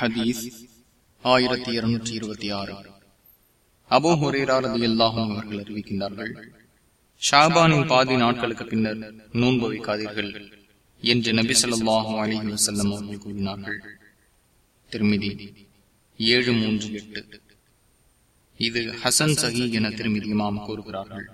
ஹதீஸ் ஆயிரத்தி இருநூற்றி இருபத்தி ஆறு. அபோ ஹுரேராரதி அல்லாஹும் அவர்கள் அறிவிக்கின்றார்கள் ஷாபானின் பாதி நாட்களுக்கு பின்னர் நோன்பு வைக்காதீர்கள் என்று நபி சொல்லாஹும் அலி வசல்லம் அவர்கள் கூறினார்கள். திருமிதி ஏழு மூன்று எட்டு. இது ஹசன் சஹி என திருமிதி இமாம் கூறுகிறார்கள்.